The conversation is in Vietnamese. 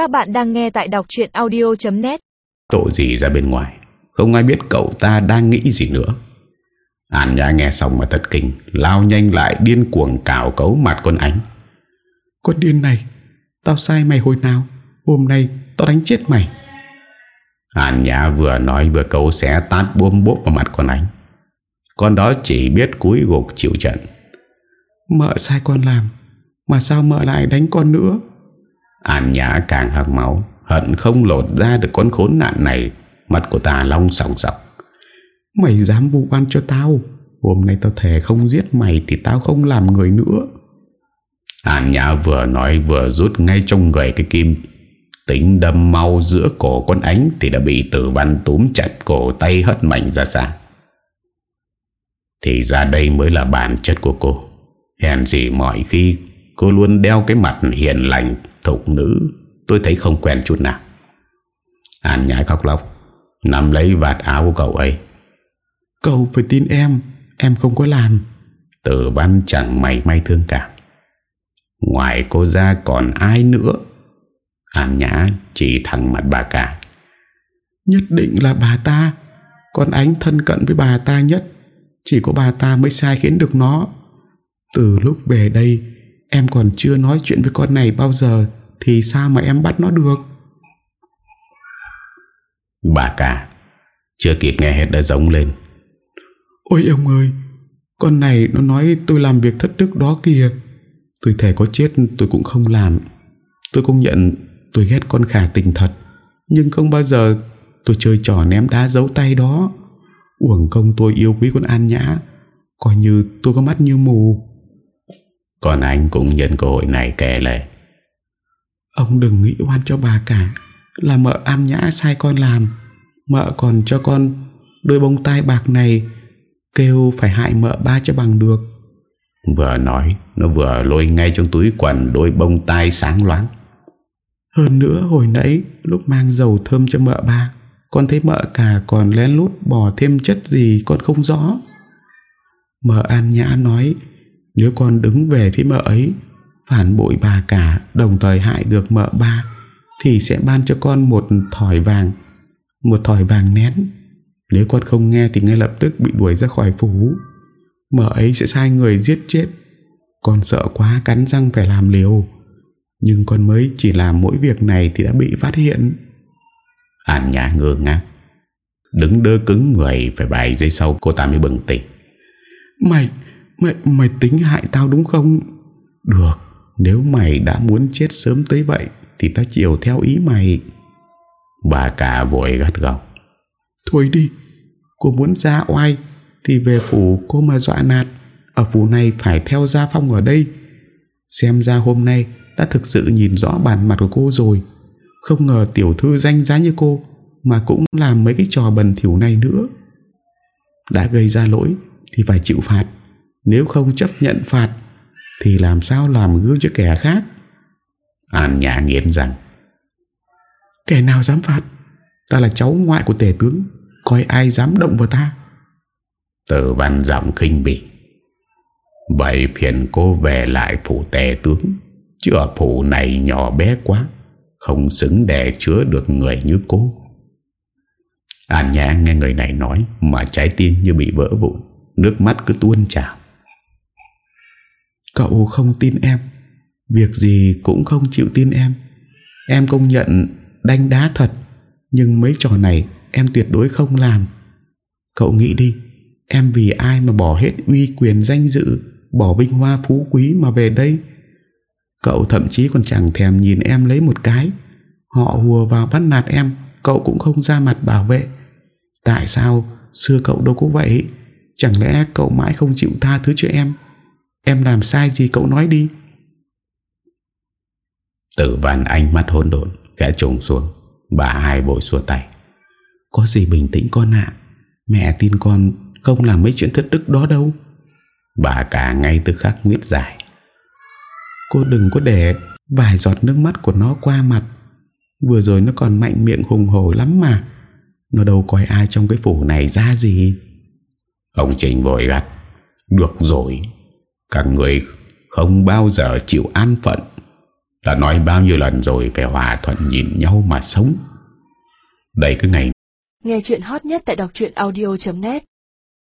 Các bạn đang nghe tại đọc chuyện audio.net Tội gì ra bên ngoài? Không ai biết cậu ta đang nghĩ gì nữa. An Nhã nghe xong mà thật kinh, Lao nhanh lại điên cuồng cào cấu mặt con ánh. Con điên này, Tao sai mày hồi nào? Hôm nay tao đánh chết mày. An Nhã vừa nói vừa cấu xé tát buông bốp vào mặt con ánh. Con đó chỉ biết cúi gục chịu trận. Mợ sai con làm, Mà sao mợ lại đánh con nữa? An Nhã càng hạc máu, Hận không lột ra được con khốn nạn này. Mặt của ta long sòng sọc. Mày dám vụ oan cho tao. Hôm nay tao thề không giết mày Thì tao không làm người nữa. An Nhã vừa nói vừa rút ngay trong người cái kim. Tính đâm mau giữa cổ con ánh Thì đã bị tử văn túm chặt cổ tay hất mạnh ra xa. Thì ra đây mới là bản chất của cô. Hèn gì mọi khi Cô luôn đeo cái mặt hiền lành Thục nữ. Tôi thấy không quen chút nào. An Nhã khóc lóc. Nắm lấy vạt áo của cậu ấy. Cậu phải tin em. Em không có làm. Tử văn chẳng mày may thương cảm. Ngoài cô ra còn ai nữa? An Nhã chỉ thẳng mặt bà cả. Nhất định là bà ta. Con ánh thân cận với bà ta nhất. Chỉ có bà ta mới sai khiến được nó. Từ lúc về đây Em còn chưa nói chuyện với con này bao giờ Thì sao mà em bắt nó được? Bà cả Chưa kịp nghe hết đã giống lên. Ôi ông ơi Con này nó nói tôi làm việc thất đức đó kìa. Tôi thề có chết tôi cũng không làm. Tôi công nhận tôi ghét con khả tình thật Nhưng không bao giờ tôi chơi trò ném đá giấu tay đó. Uổng công tôi yêu quý con An Nhã Coi như tôi có mắt như mù Còn anh cũng nhận cơ hội này kể lệ Ông đừng nghĩ oan cho bà cả Là mợ An Nhã sai con làm. Mợ còn cho con Đôi bông tai bạc này Kêu phải hại mợ ba cho bằng được. Vừa nói Nó vừa lôi ngay trong túi quần Đôi bông tai sáng loáng. Hơn nữa hồi nãy Lúc mang dầu thơm cho mợ ba Con thấy mợ cả còn lén lút Bỏ thêm chất gì con không rõ. Mợ An Nhã nói Nếu con đứng về phía mợ ấy Phản bội bà cả Đồng thời hại được mợ ba Thì sẽ ban cho con một thỏi vàng. Một thỏi vàng nén. Nếu con không nghe thì ngay lập tức Bị đuổi ra khỏi phủ. Mợ ấy sẽ sai người giết chết. Con sợ quá cắn răng phải làm liều. Nhưng con mới chỉ làm mỗi việc này Thì đã bị phát hiện. An Nhã ngơ ngác. Đứng đơ cứng người Phải vài giây sau cô ta mới bừng tỉnh. Mày Mày, mày tính hại tao đúng không? Được Nếu mày đã muốn chết sớm tới vậy Thì ta chiều theo ý mày. Bà cả vội gắt gọc Thôi đi Cô muốn ra oai Thì về phủ cô mà dọa nạt. Ở phủ này phải theo gia phong ở đây. Xem ra hôm nay Đã thực sự nhìn rõ bản mặt của cô rồi. Không ngờ tiểu thư danh giá như cô Mà cũng làm mấy cái trò bần thiểu này nữa. Đã gây ra lỗi Thì phải chịu phạt. Nếu không chấp nhận phạt Thì làm sao làm gương cho kẻ khác? An Nhã nghiến rằng Kẻ nào dám phạt? Ta là cháu ngoại của tể tướng Coi ai dám động vào ta? Tử văn giọng khinh bỉ. Vậy phiền cô về lại phủ tề tướng Chứ ở phủ này nhỏ bé quá Không xứng để chứa được người như cô. An Nhã nghe người này nói Mà trái tim như bị vỡ vụn Nước mắt cứ tuôn trào Cậu không tin em. Việc gì cũng không chịu tin em. Em công nhận đánh đá thật, Nhưng mấy trò này em tuyệt đối không làm. Cậu nghĩ đi, Em vì ai mà bỏ hết uy quyền danh dự, Bỏ vinh hoa phú quý mà về đây? Cậu thậm chí còn chẳng thèm nhìn em lấy một cái. Họ hùa vào bắt nạt em, Cậu cũng không ra mặt bảo vệ. Tại sao xưa cậu đâu có vậy? Chẳng lẽ cậu mãi không chịu tha thứ cho em? Em làm sai gì cậu nói đi. Tử văn ánh mắt hôn độn Gã trùng xuống. Bà hai bội xua tay. Có gì bình tĩnh con ạ? Mẹ tin con không làm mấy chuyện thất đức đó đâu. Bà cả ngay từ khắc nguyết dài. Cô đừng có để Vài giọt nước mắt của nó qua mặt. Vừa rồi nó còn mạnh miệng hùng hổ lắm mà. Nó đâu coi ai trong cái phủ này ra gì. Ông Trình vội gắt. Được rồi. Các người không bao giờ chịu an phận. Đã nói bao nhiêu lần rồi Phải hòa thuận nhìn nhau mà sống. Đây cứ ngày Nghe chuyện hot nhất tại đọc audio.net